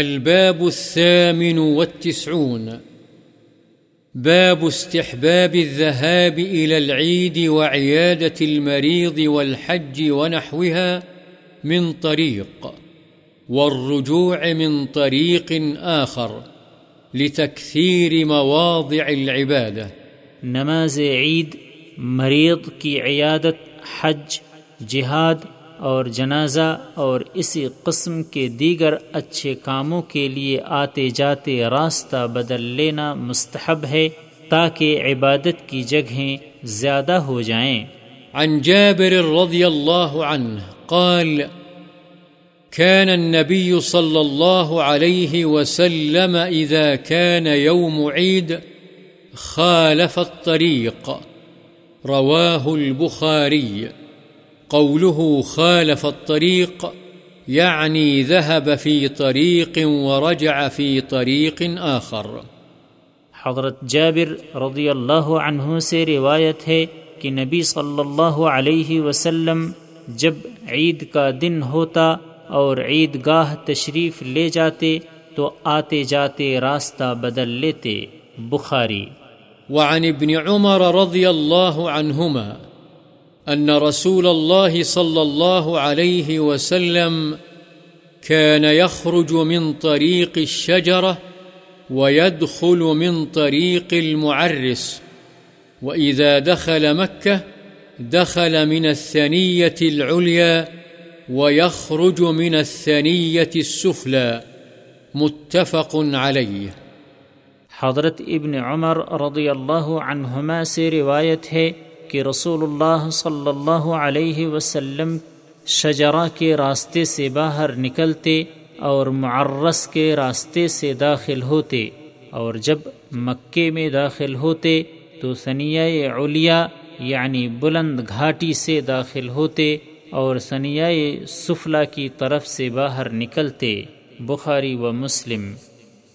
الباب الثامن والتسعون. باب استحباب الذهاب إلى العيد وعيادة المريض والحج ونحوها من طريق، والرجوع من طريق آخر لتكثير مواضع العبادة. نماز عید مریض کی عیادت حج، جہاد اور جنازہ اور اسی قسم کے دیگر اچھے کاموں کے لیے آتے جاتے راستہ بدل لینا مستحب ہے تاکہ عبادت کی جگہیں زیادہ ہو جائیں۔ عن جابر رضي الله عنه قال كان النبي صلى الله عليه وسلم إذا كان يوم عيد خالف الطريق رواه البخاري قوله خالف الطريق يعني ذهب في طريق ورجع في طريق آخر. حضرت جابر رضی اللہ عنہ سے روایت ہے کہ نبی صلی اللہ علیہ وسلم جب عید کا دن ہوتا اور عید گاہ تشریف لے جاتے تو آتے جاتے راستہ بدل لیتے بخاری۔ وعن ابن عمر رضي الله عنهما أن رسول الله صلى الله عليه وسلم كان يخرج من طريق الشجرة ويدخل من طريق المعرس، وإذا دخل مكة دخل من الثنية العليا ويخرج من الثنية السفلى، متفق عليه. حضرت ابن عمر رضی اللہ عنہما سے روایت ہے کہ رسول اللہ صلی اللہ علیہ وسلم شجرا کے راستے سے باہر نکلتے اور معرس کے راستے سے داخل ہوتے اور جب مکے میں داخل ہوتے تو ثنیہ علیا یعنی بلند گھاٹی سے داخل ہوتے اور ثنیہ سفلا کی طرف سے باہر نکلتے، بخاری و مسلم۔